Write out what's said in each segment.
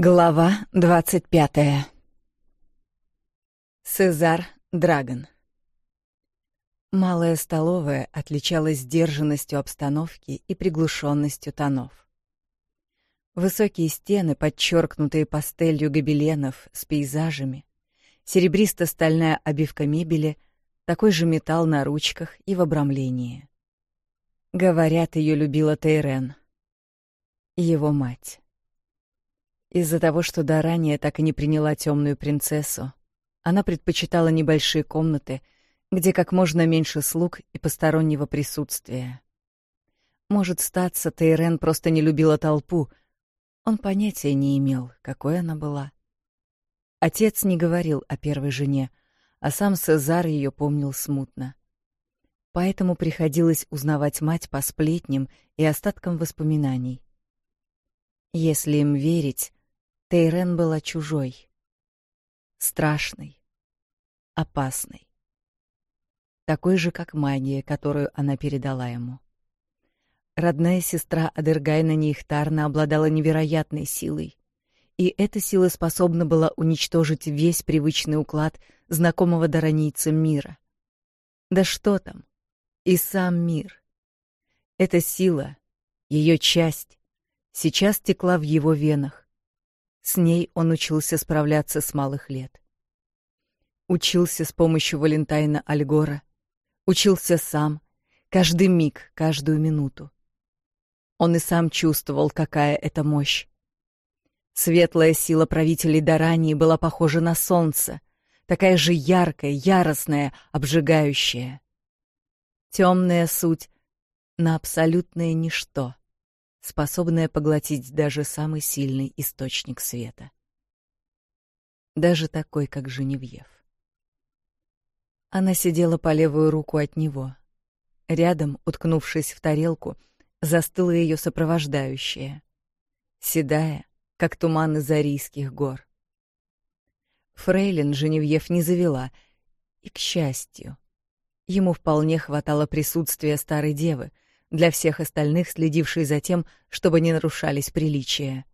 Глава двадцать пятая. Сезар Драгон. Малая столовая отличалась сдержанностью обстановки и приглушенностью тонов. Высокие стены, подчеркнутые пастелью гобеленов с пейзажами, серебристо-стальная обивка мебели, такой же металл на ручках и в обрамлении. Говорят, ее любила Тейрен, его мать. Из-за того, что до ранее так и не приняла темную принцессу, она предпочитала небольшие комнаты, где как можно меньше слуг и постороннего присутствия. Может, статься, Тейрен просто не любила толпу. Он понятия не имел, какой она была. Отец не говорил о первой жене, а сам Сезар ее помнил смутно. Поэтому приходилось узнавать мать по сплетням и остаткам воспоминаний. Если им верить, Тейрен была чужой, страшной, опасной. Такой же, как магия, которую она передала ему. Родная сестра Адергайна Нейхтарна обладала невероятной силой, и эта сила способна была уничтожить весь привычный уклад знакомого даранийцам мира. Да что там, и сам мир. Эта сила, ее часть, сейчас текла в его венах, с ней он учился справляться с малых лет. Учился с помощью Валентайна Альгора, учился сам, каждый миг, каждую минуту. Он и сам чувствовал, какая это мощь. Светлая сила правителей Дарании была похожа на солнце, такая же яркая, яростная, обжигающая. Темная суть на абсолютное ничто способная поглотить даже самый сильный источник света. Даже такой, как Женевьев. Она сидела по левую руку от него. Рядом, уткнувшись в тарелку, застыла ее сопровождающая, седая, как туман из Арийских гор. Фрейлин Женевьев не завела, и, к счастью, ему вполне хватало присутствия старой девы — для всех остальных, следивший за тем, чтобы не нарушались приличия.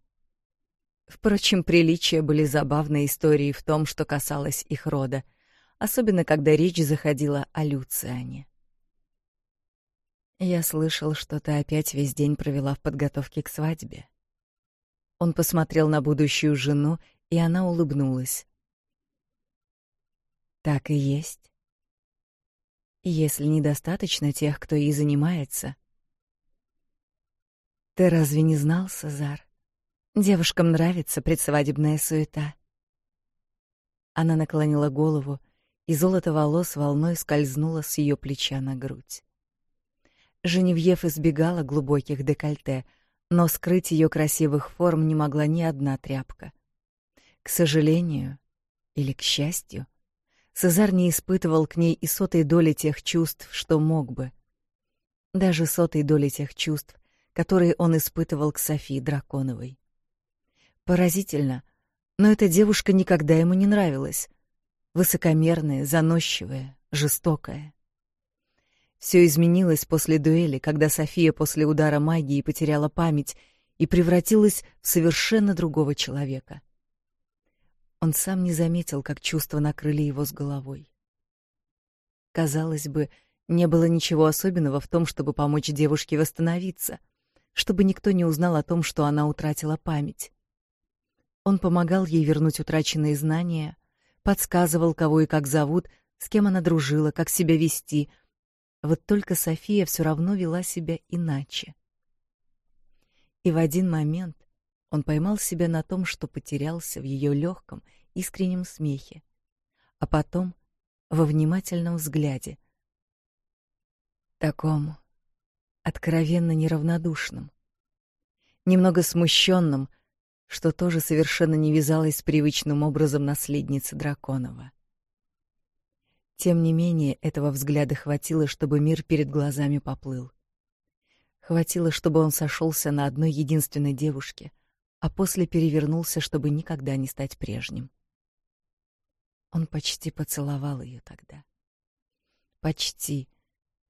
Впрочем, приличия были забавной историей в том, что касалось их рода, особенно когда речь заходила о Люциане. «Я слышал, что ты опять весь день провела в подготовке к свадьбе». Он посмотрел на будущую жену, и она улыбнулась. «Так и есть. Если недостаточно тех, кто и занимается, ты разве не знал, Сазар? Девушкам нравится предсвадебная суета. Она наклонила голову, и золото волос волной скользнуло с ее плеча на грудь. Женевьев избегала глубоких декольте, но скрыть ее красивых форм не могла ни одна тряпка. К сожалению или к счастью, Сезар не испытывал к ней и сотой доли тех чувств, что мог бы. Даже сотой доли тех чувств, которые он испытывал к Софии Драконовой. Поразительно, но эта девушка никогда ему не нравилась. Высокомерная, заносчивая, жестокая. Все изменилось после дуэли, когда София после удара магии потеряла память и превратилась в совершенно другого человека. Он сам не заметил, как чувства накрыли его с головой. Казалось бы, не было ничего особенного в том, чтобы помочь девушке восстановиться — чтобы никто не узнал о том, что она утратила память. Он помогал ей вернуть утраченные знания, подсказывал, кого и как зовут, с кем она дружила, как себя вести. Вот только София все равно вела себя иначе. И в один момент он поймал себя на том, что потерялся в ее легком, искреннем смехе, а потом во внимательном взгляде, таком откровенно неравнодушным. Немного смущенным, что тоже совершенно не вязалось с привычным образом наследницы Драконова. Тем не менее, этого взгляда хватило, чтобы мир перед глазами поплыл. Хватило, чтобы он сошелся на одной единственной девушке, а после перевернулся, чтобы никогда не стать прежним. Он почти поцеловал ее тогда. Почти,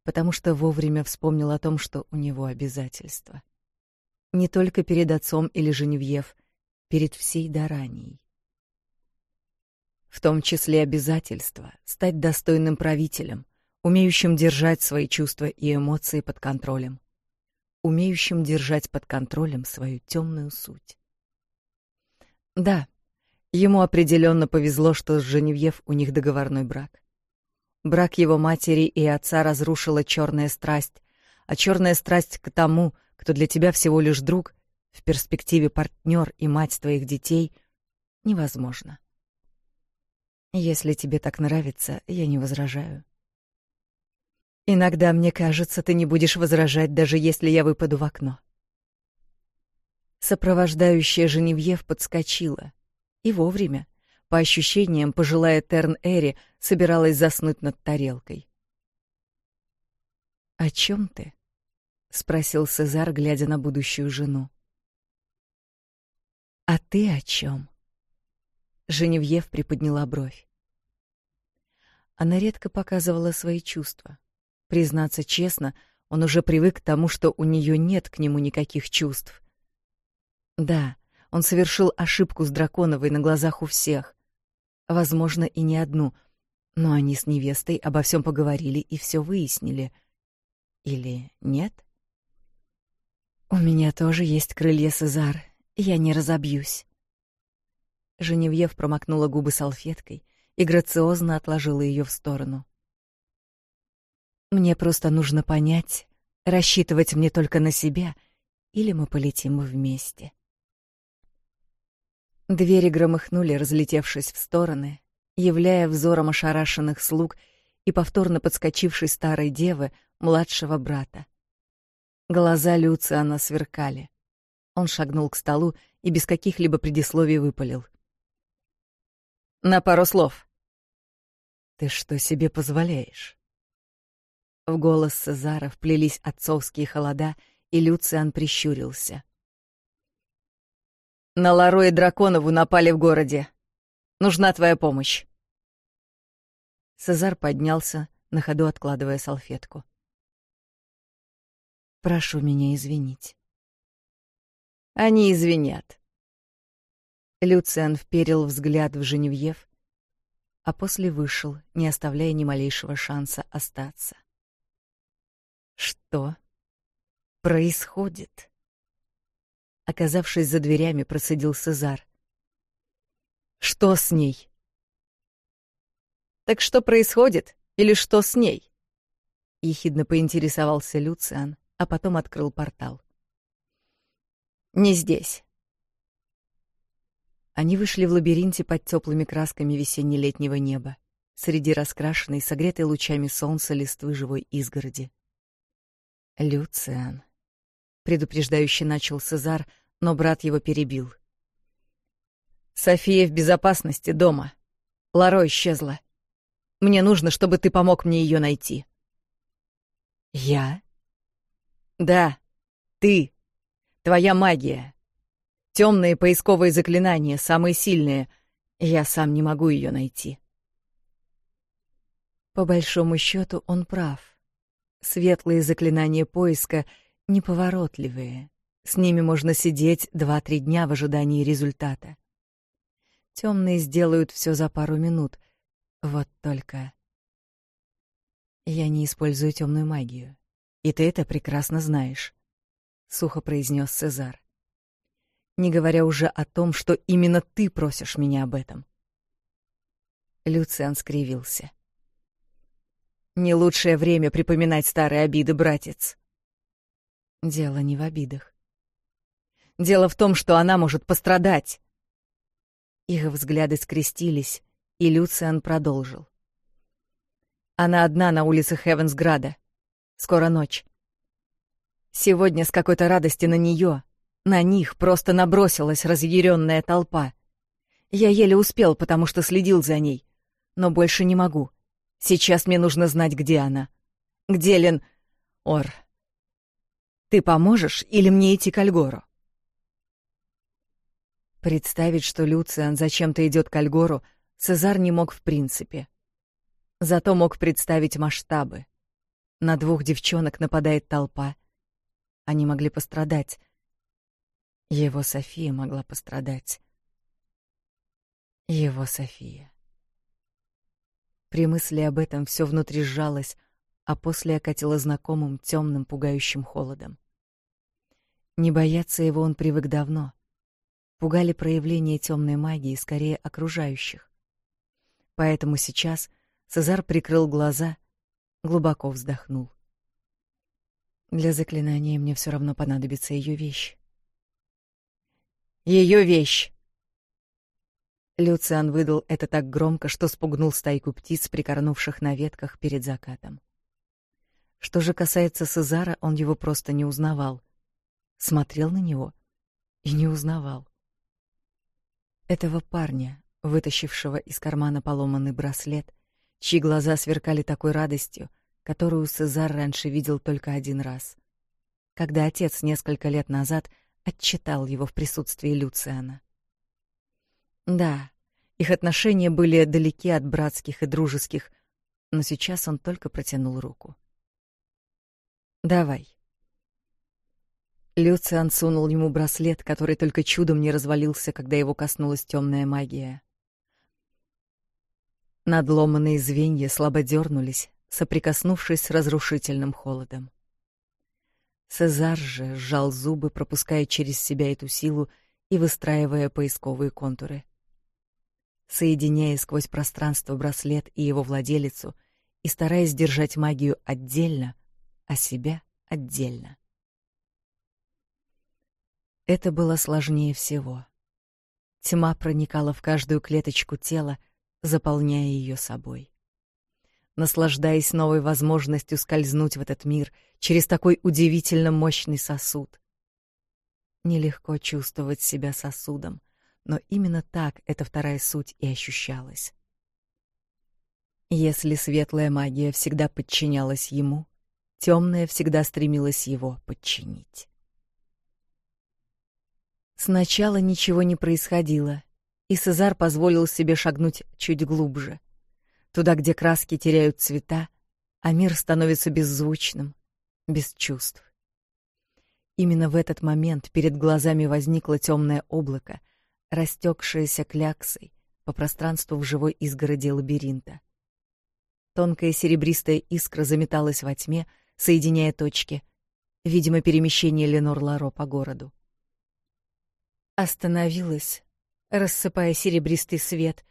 потому что вовремя вспомнил о том, что у него обязательства. Не только перед отцом или Женевьев, перед всей Даранией. В том числе обязательство стать достойным правителем, умеющим держать свои чувства и эмоции под контролем, умеющим держать под контролем свою темную суть. Да, ему определенно повезло, что с Женевьев у них договорной брак. Брак его матери и отца разрушила черная страсть, а черная страсть к тому, кто для тебя всего лишь друг, в перспективе партнер и мать твоих детей, невозможно. Если тебе так нравится, я не возражаю. Иногда мне кажется, ты не будешь возражать, даже если я выпаду в окно. Сопровождающая Женевьев подскочила. И вовремя. По ощущениям, пожилая Терн-Эри собиралась заснуть над тарелкой. «О чем ты?» — спросил Сезар, глядя на будущую жену. «А ты о чем?» Женевьев приподняла бровь. Она редко показывала свои чувства. Признаться честно, он уже привык к тому, что у нее нет к нему никаких чувств. Да, он совершил ошибку с Драконовой на глазах у всех возможно, и не одну, но они с невестой обо всем поговорили и все выяснили. Или нет? У меня тоже есть крылья, Сезар. Я не разобьюсь. Женевьев промокнула губы салфеткой и грациозно отложила ее в сторону. Мне просто нужно понять, рассчитывать мне только на себя, или мы полетим вместе. Двери громыхнули, разлетевшись в стороны, являя взором ошарашенных слуг и повторно подскочившей старой девы, младшего брата. Глаза Люциана сверкали. Он шагнул к столу и без каких-либо предисловий выпалил. «На пару слов». «Ты что себе позволяешь?» В голос Сезара вплелись отцовские холода, и Люциан прищурился. На Лару и Драконову напали в городе. Нужна твоя помощь. Сезар поднялся, на ходу откладывая салфетку. Прошу меня извинить. Они извинят. Люциан вперил взгляд в Женевьев, а после вышел, не оставляя ни малейшего шанса остаться. Что происходит? Оказавшись за дверями, процедил Сезар. Что с ней? Так что происходит? Или что с ней? Ехидно поинтересовался Люциан, а потом открыл портал. Не здесь. Они вышли в лабиринте под теплыми красками весенне-летнего неба, среди раскрашенной, согретой лучами солнца листвы живой изгороди. Люциан, предупреждающе начал Сезар, но брат его перебил. София в безопасности дома. Ларо исчезла. Мне нужно, чтобы ты помог мне ее найти. Я? Да, ты. Твоя магия. Темные поисковые заклинания, самые сильные. Я сам не могу ее найти. По большому счету он прав. Светлые заклинания поиска — неповоротливые. С ними можно сидеть 2-3 дня в ожидании результата. Темные сделают все за пару минут. Вот только я не использую темную магию, и ты это прекрасно знаешь, сухо произнес Цезар. Не говоря уже о том, что именно ты просишь меня об этом. Люциан скривился. Не лучшее время припоминать старые обиды, братец. Дело не в обидах. Дело в том, что она может пострадать. Их взгляды скрестились, и Люциан продолжил. Она одна на улице Хевенсграда. Скоро ночь. Сегодня с какой-то радости на нее, на них просто набросилась разъяренная толпа. Я еле успел, потому что следил за ней. Но больше не могу. Сейчас мне нужно знать, где она. Где Лен... Ор, ты поможешь или мне идти к Альгору?» Представить, что Люциан зачем-то идет к Альгору, Цезар не мог в принципе. Зато мог представить масштабы. На двух девчонок нападает толпа. Они могли пострадать. Его София могла пострадать. Его София. При мысли об этом все внутри сжалось, а после окатило знакомым темным пугающим холодом. Не бояться его он привык давно. Пугали проявления темной магии скорее окружающих. Поэтому сейчас Цезар прикрыл глаза, глубоко вздохнул. Для заклинания мне все равно понадобится ее вещь. Ее вещь! Люциан выдал это так громко, что спугнул стайку птиц, прикорнувших на ветках перед закатом. Что же касается Сезара, он его просто не узнавал. Смотрел на него и не узнавал. Этого парня, вытащившего из кармана поломанный браслет, чьи глаза сверкали такой радостью, которую Сезар раньше видел только один раз. Когда отец несколько лет назад отчитал его в присутствии Люциана. Да, их отношения были далеки от братских и дружеских, но сейчас он только протянул руку. Давай. Люциан сунул ему браслет, который только чудом не развалился, когда его коснулась темная магия. Надломанные звенья слабо дернулись, соприкоснувшись с разрушительным холодом. Сезар же сжал зубы, пропуская через себя эту силу и выстраивая поисковые контуры. Соединяя сквозь пространство браслет и его владелицу и стараясь держать магию отдельно, а себя отдельно. Это было сложнее всего. Тьма проникала в каждую клеточку тела, заполняя ее собой. Наслаждаясь новой возможностью скользнуть в этот мир через такой удивительно мощный сосуд. Нелегко чувствовать себя сосудом, но именно так эта вторая суть и ощущалась. Если светлая магия всегда подчинялась ему, Темная всегда стремилась его подчинить. Сначала ничего не происходило, и Сезар позволил себе шагнуть чуть глубже, туда, где краски теряют цвета, а мир становится беззвучным, без чувств. Именно в этот момент перед глазами возникло темное облако, растекшееся кляксой по пространству в живой изгороди лабиринта. Тонкая серебристая искра заметалась во тьме, соединяя точки. Видимо, перемещение Ленор Ларо по городу. Остановилась, рассыпая серебристый свет,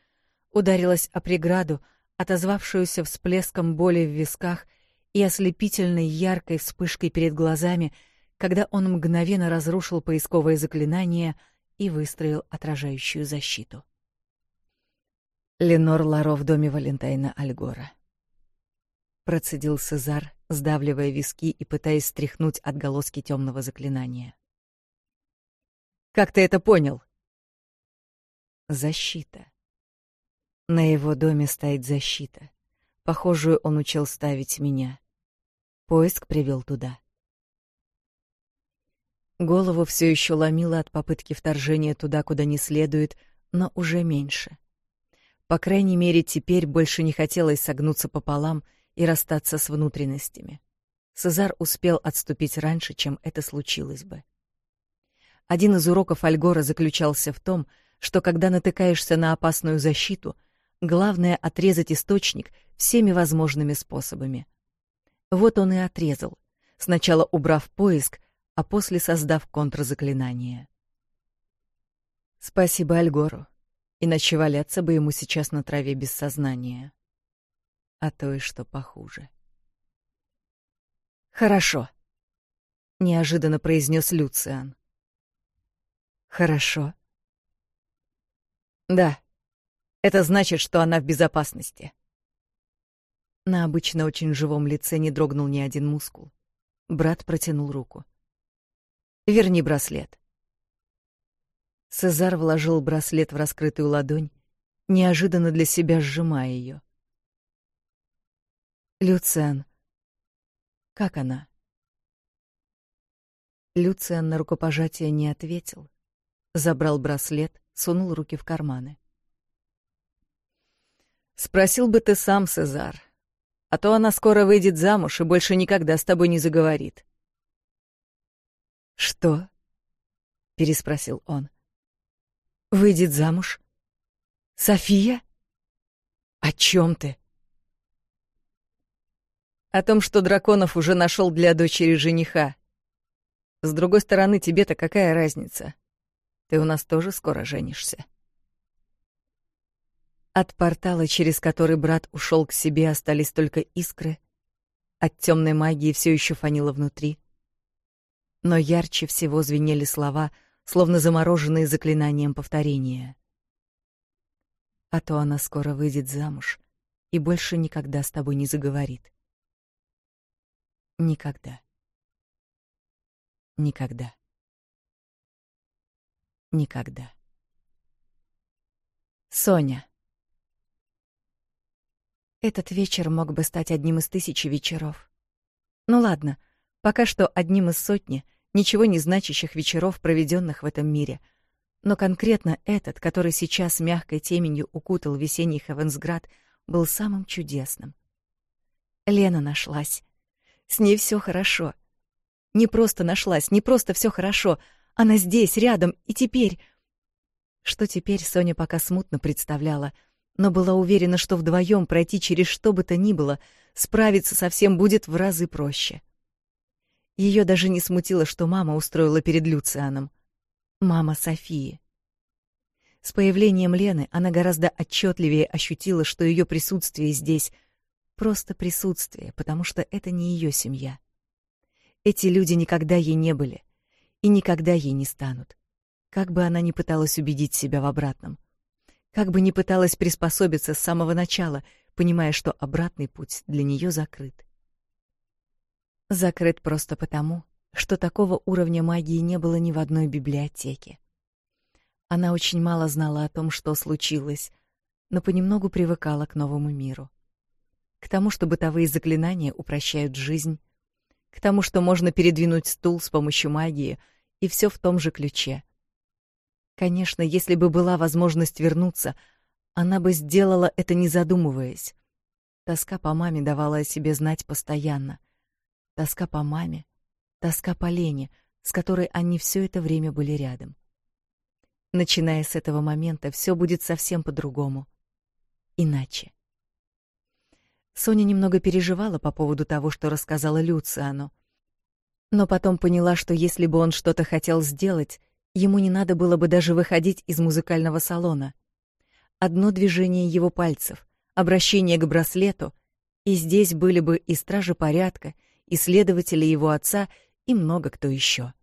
ударилась о преграду, отозвавшуюся всплеском боли в висках и ослепительной яркой вспышкой перед глазами, когда он мгновенно разрушил поисковое заклинание и выстроил отражающую защиту. Ленор Ларо в доме Валентайна Альгора. Процедил Сезар, сдавливая виски и пытаясь стряхнуть отголоски темного заклинания. «Как ты это понял?» «Защита. На его доме стоит защита. Похожую он учил ставить меня. Поиск привел туда». Голову все еще ломило от попытки вторжения туда, куда не следует, но уже меньше. По крайней мере, теперь больше не хотелось согнуться пополам — и расстаться с внутренностями. Сезар успел отступить раньше, чем это случилось бы. Один из уроков Альгора заключался в том, что когда натыкаешься на опасную защиту, главное отрезать источник всеми возможными способами. Вот он и отрезал, сначала убрав поиск, а после создав контрзаклинание. Спасибо Альгору, иначе валяться бы ему сейчас на траве без сознания а то и что похуже. «Хорошо», — неожиданно произнес Люциан. «Хорошо». «Да, это значит, что она в безопасности». На обычно очень живом лице не дрогнул ни один мускул. Брат протянул руку. «Верни браслет». Цезар вложил браслет в раскрытую ладонь, неожиданно для себя сжимая ее. Люциан. Как она? Люциан на рукопожатие не ответил. Забрал браслет, сунул руки в карманы. Спросил бы ты сам, Сезар. А то она скоро выйдет замуж и больше никогда с тобой не заговорит. Что? переспросил он. Выйдет замуж? София? О чем ты? о том, что Драконов уже нашел для дочери жениха. С другой стороны, тебе-то какая разница? Ты у нас тоже скоро женишься. От портала, через который брат ушел к себе, остались только искры. От темной магии все еще фанило внутри. Но ярче всего звенели слова, словно замороженные заклинанием повторения. А то она скоро выйдет замуж и больше никогда с тобой не заговорит. Никогда. Никогда. Никогда. Соня. Этот вечер мог бы стать одним из тысячи вечеров. Ну ладно, пока что одним из сотни ничего не значащих вечеров, проведенных в этом мире. Но конкретно этот, который сейчас мягкой теменью укутал весенний Хевенсград, был самым чудесным. Лена нашлась. С ней все хорошо. Не просто нашлась, не просто все хорошо. Она здесь, рядом, и теперь... Что теперь, Соня пока смутно представляла, но была уверена, что вдвоем пройти через что бы то ни было, справиться совсем будет в разы проще. Ее даже не смутило, что мама устроила перед Люцианом. Мама Софии. С появлением Лены она гораздо отчетливее ощутила, что ее присутствие здесь просто присутствие, потому что это не ее семья. Эти люди никогда ей не были и никогда ей не станут. Как бы она ни пыталась убедить себя в обратном, как бы ни пыталась приспособиться с самого начала, понимая, что обратный путь для нее закрыт. Закрыт просто потому, что такого уровня магии не было ни в одной библиотеке. Она очень мало знала о том, что случилось, но понемногу привыкала к новому миру к тому, что бытовые заклинания упрощают жизнь, к тому, что можно передвинуть стул с помощью магии, и все в том же ключе. Конечно, если бы была возможность вернуться, она бы сделала это не задумываясь. Тоска по маме давала о себе знать постоянно. Тоска по маме, тоска по Лене, с которой они все это время были рядом. Начиная с этого момента, все будет совсем по-другому. Иначе. Соня немного переживала по поводу того, что рассказала Люциану. Но потом поняла, что если бы он что-то хотел сделать, ему не надо было бы даже выходить из музыкального салона. Одно движение его пальцев, обращение к браслету, и здесь были бы и стражи порядка, и следователи его отца, и много кто еще.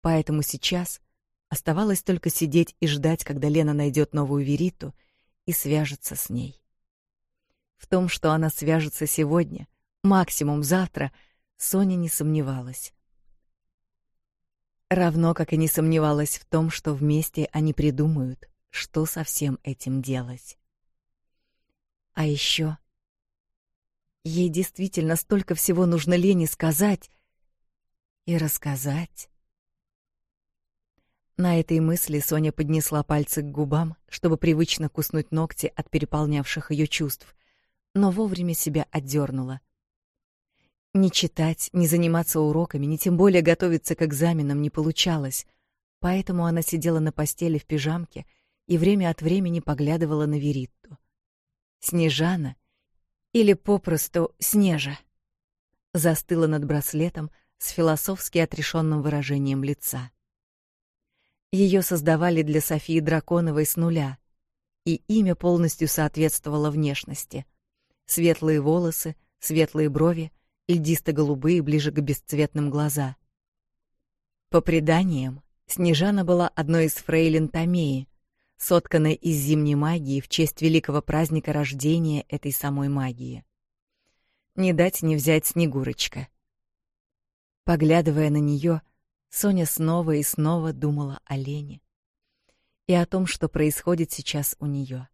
Поэтому сейчас оставалось только сидеть и ждать, когда Лена найдет новую Вериту и свяжется с ней. В том, что она свяжется сегодня, максимум завтра, Соня не сомневалась. Равно как и не сомневалась в том, что вместе они придумают, что со всем этим делать. А еще ей действительно столько всего нужно Лене сказать и рассказать. На этой мысли Соня поднесла пальцы к губам, чтобы привычно куснуть ногти от переполнявших ее чувств, но вовремя себя отдернула. Не читать, не заниматься уроками, не тем более готовиться к экзаменам не получалось, поэтому она сидела на постели в пижамке и время от времени поглядывала на Веритту. Снежана или попросту Снежа застыла над браслетом с философски отрешенным выражением лица. Ее создавали для Софии Драконовой с нуля, и имя полностью соответствовало внешности — Светлые волосы, светлые брови, льдисто-голубые ближе к бесцветным глаза. По преданиям, Снежана была одной из фрейлин Томеи, сотканной из зимней магии в честь великого праздника рождения этой самой магии. Не дать не взять Снегурочка. Поглядывая на нее, Соня снова и снова думала о Лене и о том, что происходит сейчас у нее.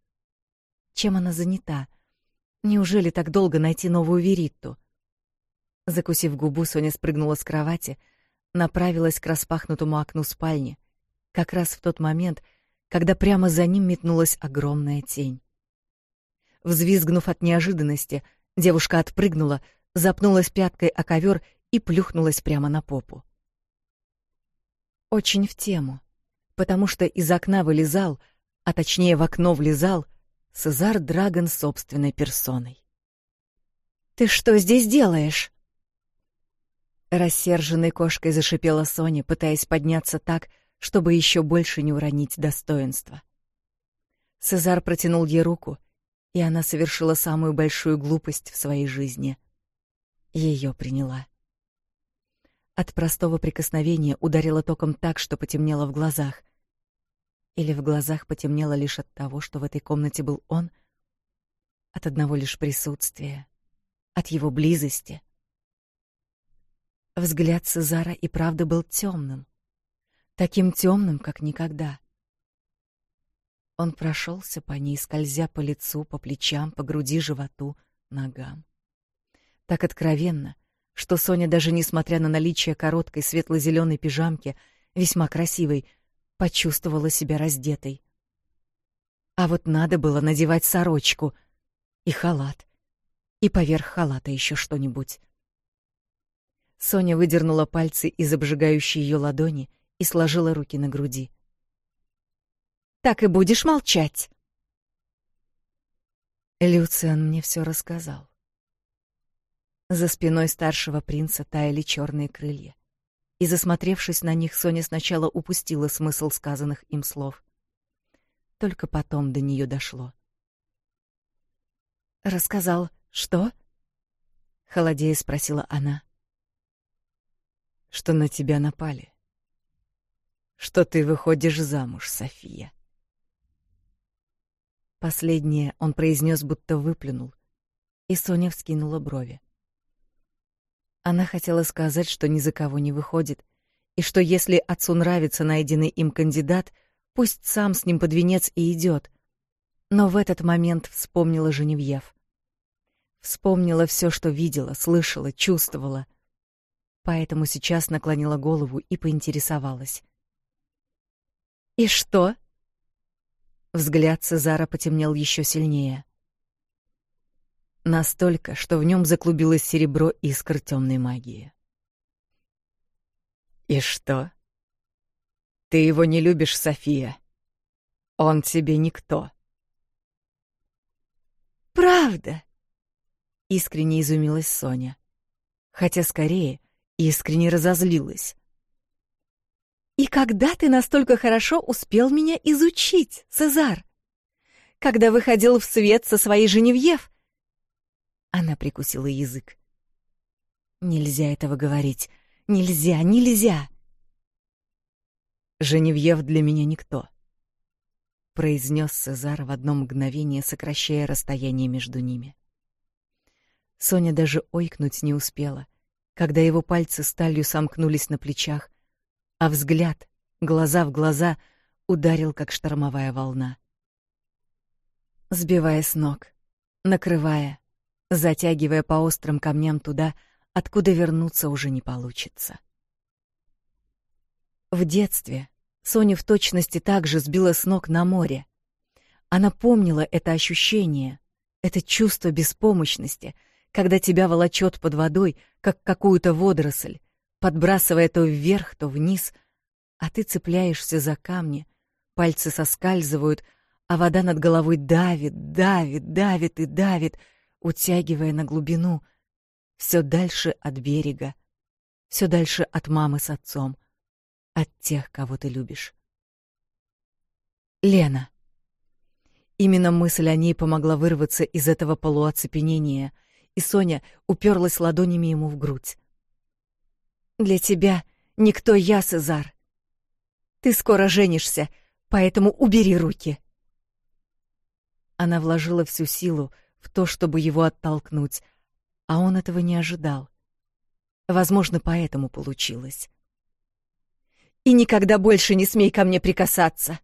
Чем она занята? Неужели так долго найти новую Веритту? Закусив губу, Соня спрыгнула с кровати, направилась к распахнутому окну спальни, как раз в тот момент, когда прямо за ним метнулась огромная тень. Взвизгнув от неожиданности, девушка отпрыгнула, запнулась пяткой о ковер и плюхнулась прямо на попу. Очень в тему, потому что из окна вылезал, а точнее в окно влезал — Сезар Драгон собственной персоной. «Ты что здесь делаешь?» Рассерженной кошкой зашипела Соня, пытаясь подняться так, чтобы еще больше не уронить достоинство. Сезар протянул ей руку, и она совершила самую большую глупость в своей жизни. Ее приняла. От простого прикосновения ударило током так, что потемнело в глазах — или в глазах потемнело лишь от того, что в этой комнате был он, от одного лишь присутствия, от его близости. Взгляд Сезара и правда был темным, таким темным, как никогда. Он прошелся по ней, скользя по лицу, по плечам, по груди, животу, ногам. Так откровенно, что Соня даже несмотря на наличие короткой светло зеленой пижамки, весьма красивой, почувствовала себя раздетой. А вот надо было надевать сорочку и халат, и поверх халата еще что-нибудь. Соня выдернула пальцы из обжигающей ее ладони и сложила руки на груди. «Так и будешь молчать!» Люциан мне все рассказал. За спиной старшего принца таяли черные крылья и, засмотревшись на них, Соня сначала упустила смысл сказанных им слов. Только потом до нее дошло. «Рассказал, что?» — холодея спросила она. «Что на тебя напали? Что ты выходишь замуж, София?» Последнее он произнес, будто выплюнул, и Соня вскинула брови. Она хотела сказать, что ни за кого не выходит, и что если отцу нравится найденный им кандидат, пусть сам с ним под венец и идет. Но в этот момент вспомнила Женевьев. Вспомнила все, что видела, слышала, чувствовала. Поэтому сейчас наклонила голову и поинтересовалась. «И что?» Взгляд Цезара потемнел еще сильнее. Настолько, что в нем заклубилось серебро искр темной магии. «И что? Ты его не любишь, София. Он тебе никто». «Правда!» — искренне изумилась Соня. Хотя скорее искренне разозлилась. «И когда ты настолько хорошо успел меня изучить, Цезар? Когда выходил в свет со своей Женевьев — она прикусила язык. Нельзя этого говорить. Нельзя, нельзя. Женевьев для меня никто, произнес Цезар в одно мгновение, сокращая расстояние между ними. Соня даже ойкнуть не успела, когда его пальцы сталью сомкнулись на плечах, а взгляд, глаза в глаза, ударил как штормовая волна, сбивая с ног, накрывая, затягивая по острым камням туда, откуда вернуться уже не получится. В детстве Соню в точности так же сбила с ног на море. Она помнила это ощущение, это чувство беспомощности, когда тебя волочет под водой, как какую-то водоросль, подбрасывая то вверх, то вниз, а ты цепляешься за камни, пальцы соскальзывают, а вода над головой давит, давит, давит и давит — утягивая на глубину, все дальше от берега, все дальше от мамы с отцом, от тех, кого ты любишь. Лена. Именно мысль о ней помогла вырваться из этого полуоцепенения, и Соня уперлась ладонями ему в грудь. «Для тебя никто я, Сезар. Ты скоро женишься, поэтому убери руки». Она вложила всю силу, то, чтобы его оттолкнуть, а он этого не ожидал. Возможно, поэтому получилось. «И никогда больше не смей ко мне прикасаться!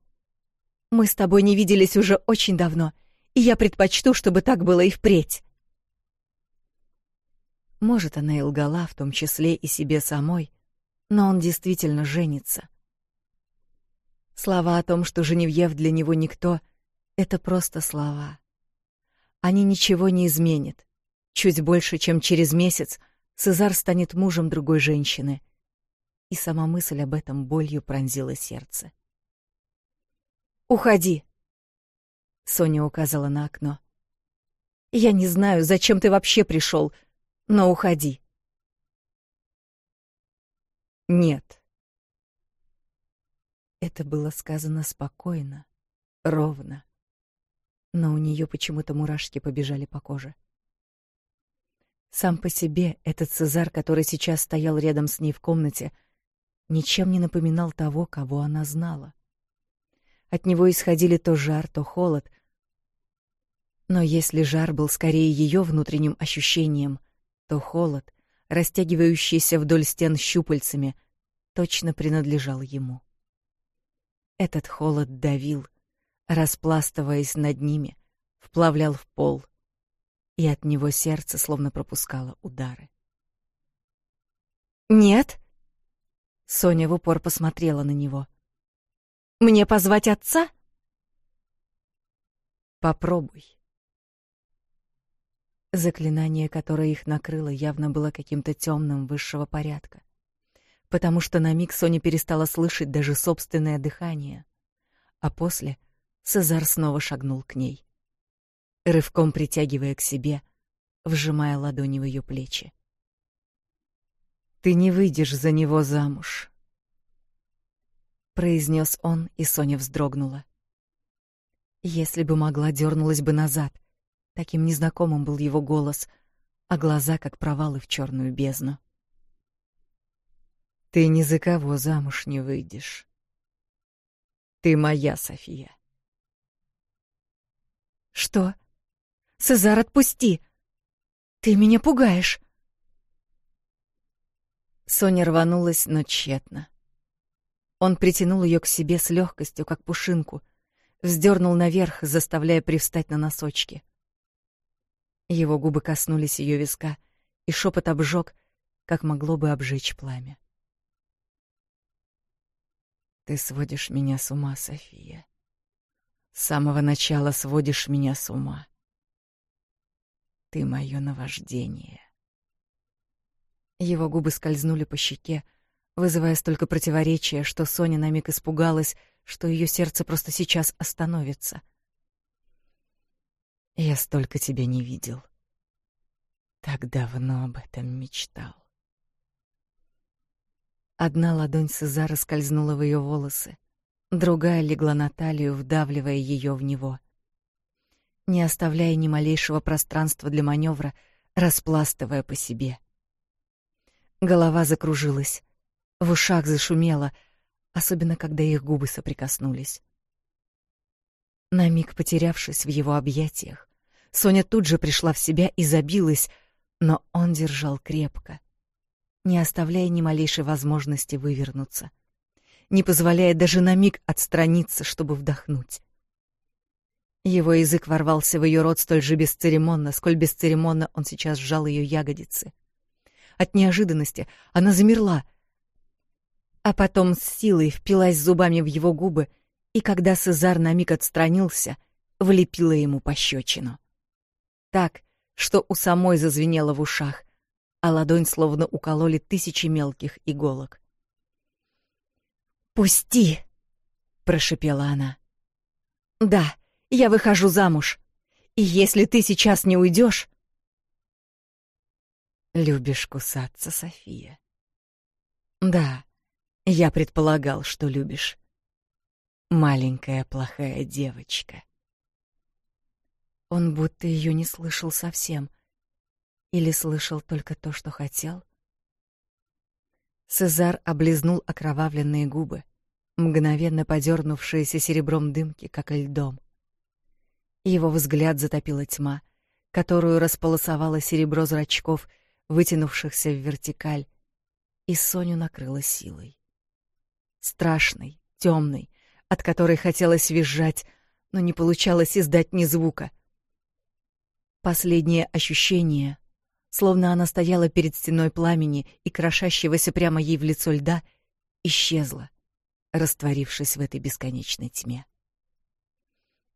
Мы с тобой не виделись уже очень давно, и я предпочту, чтобы так было и впредь!» Может, она и лгала, в том числе и себе самой, но он действительно женится. Слова о том, что Женевьев для него никто, — это просто слова они ничего не изменят. Чуть больше, чем через месяц, Сезар станет мужем другой женщины. И сама мысль об этом болью пронзила сердце. «Уходи!» — Соня указала на окно. «Я не знаю, зачем ты вообще пришел, но уходи!» «Нет!» Это было сказано спокойно, ровно но у нее почему-то мурашки побежали по коже. Сам по себе этот Цезарь, который сейчас стоял рядом с ней в комнате, ничем не напоминал того, кого она знала. От него исходили то жар, то холод. Но если жар был скорее ее внутренним ощущением, то холод, растягивающийся вдоль стен щупальцами, точно принадлежал ему. Этот холод давил, распластываясь над ними, вплавлял в пол, и от него сердце словно пропускало удары. «Нет!» Соня в упор посмотрела на него. «Мне позвать отца?» «Попробуй». Заклинание, которое их накрыло, явно было каким-то темным высшего порядка, потому что на миг Соня перестала слышать даже собственное дыхание, а после — Сезар снова шагнул к ней, рывком притягивая к себе, вжимая ладони в ее плечи. «Ты не выйдешь за него замуж», — произнес он, и Соня вздрогнула. Если бы могла, дернулась бы назад. Таким незнакомым был его голос, а глаза как провалы в черную бездну. «Ты ни за кого замуж не выйдешь. Ты моя, София». «Что?» «Сезар, отпусти! Ты меня пугаешь!» Соня рванулась, но тщетно. Он притянул ее к себе с легкостью, как пушинку, вздернул наверх, заставляя привстать на носочки. Его губы коснулись ее виска, и шепот обжег, как могло бы обжечь пламя. «Ты сводишь меня с ума, София», с самого начала сводишь меня с ума. Ты мое наваждение. Его губы скользнули по щеке, вызывая столько противоречия, что Соня на миг испугалась, что ее сердце просто сейчас остановится. Я столько тебя не видел. Так давно об этом мечтал. Одна ладонь Сезара скользнула в ее волосы другая легла на талию, вдавливая ее в него. Не оставляя ни малейшего пространства для маневра, распластывая по себе. Голова закружилась, в ушах зашумело, особенно когда их губы соприкоснулись. На миг потерявшись в его объятиях, Соня тут же пришла в себя и забилась, но он держал крепко, не оставляя ни малейшей возможности вывернуться — не позволяя даже на миг отстраниться, чтобы вдохнуть. Его язык ворвался в ее рот столь же бесцеремонно, сколь бесцеремонно он сейчас сжал ее ягодицы. От неожиданности она замерла, а потом с силой впилась зубами в его губы, и когда Сезар на миг отстранился, влепила ему пощечину. Так, что у самой зазвенело в ушах, а ладонь словно укололи тысячи мелких иголок. «Пусти!» — прошепела она. «Да, я выхожу замуж. И если ты сейчас не уйдешь...» «Любишь кусаться, София?» «Да, я предполагал, что любишь. Маленькая плохая девочка». Он будто ее не слышал совсем. Или слышал только то, что хотел, Цезар облизнул окровавленные губы, мгновенно подернувшиеся серебром дымки, как льдом. Его взгляд затопила тьма, которую располосовало серебро зрачков, вытянувшихся в вертикаль, и Соню накрыло силой. Страшной, темной, от которой хотелось визжать, но не получалось издать ни звука. Последнее ощущение словно она стояла перед стеной пламени и крошащегося прямо ей в лицо льда, исчезла, растворившись в этой бесконечной тьме.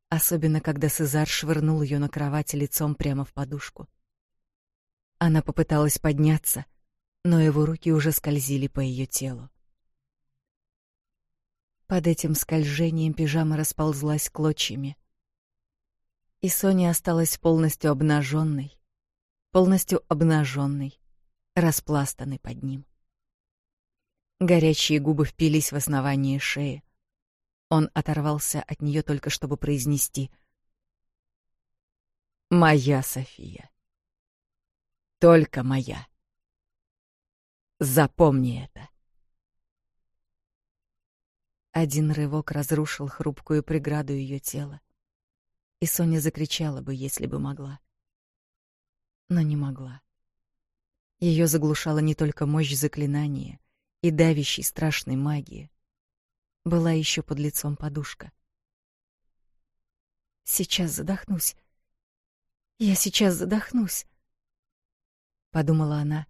Особенно, когда Сезар швырнул ее на кровать лицом прямо в подушку. Она попыталась подняться, но его руки уже скользили по ее телу. Под этим скольжением пижама расползлась клочьями. И Соня осталась полностью обнаженной, полностью обнаженный, распластанный под ним. Горячие губы впились в основание шеи. Он оторвался от нее только чтобы произнести «Моя София. Только моя. Запомни это». Один рывок разрушил хрупкую преграду ее тела, и Соня закричала бы, если бы могла но не могла. Ее заглушала не только мощь заклинания и давящей страшной магии. Была еще под лицом подушка. «Сейчас задохнусь. Я сейчас задохнусь», — подумала она,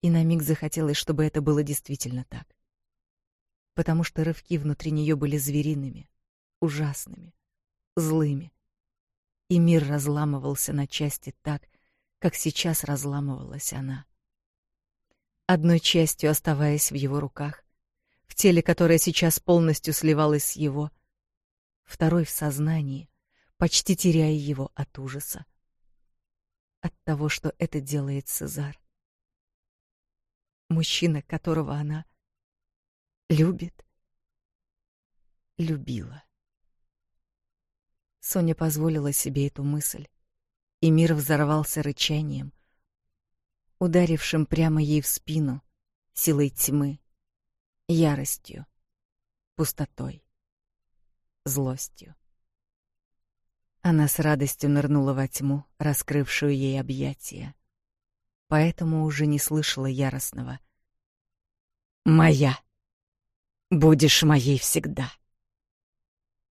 и на миг захотелось, чтобы это было действительно так. Потому что рывки внутри нее были звериными, ужасными, злыми, и мир разламывался на части так, как сейчас разламывалась она. Одной частью оставаясь в его руках, в теле, которое сейчас полностью сливалось с его, второй в сознании, почти теряя его от ужаса. От того, что это делает Цезар. Мужчина, которого она любит, любила. Соня позволила себе эту мысль и мир взорвался рычанием, ударившим прямо ей в спину, силой тьмы, яростью, пустотой, злостью. Она с радостью нырнула во тьму, раскрывшую ей объятия, поэтому уже не слышала яростного «Моя! Будешь моей всегда!»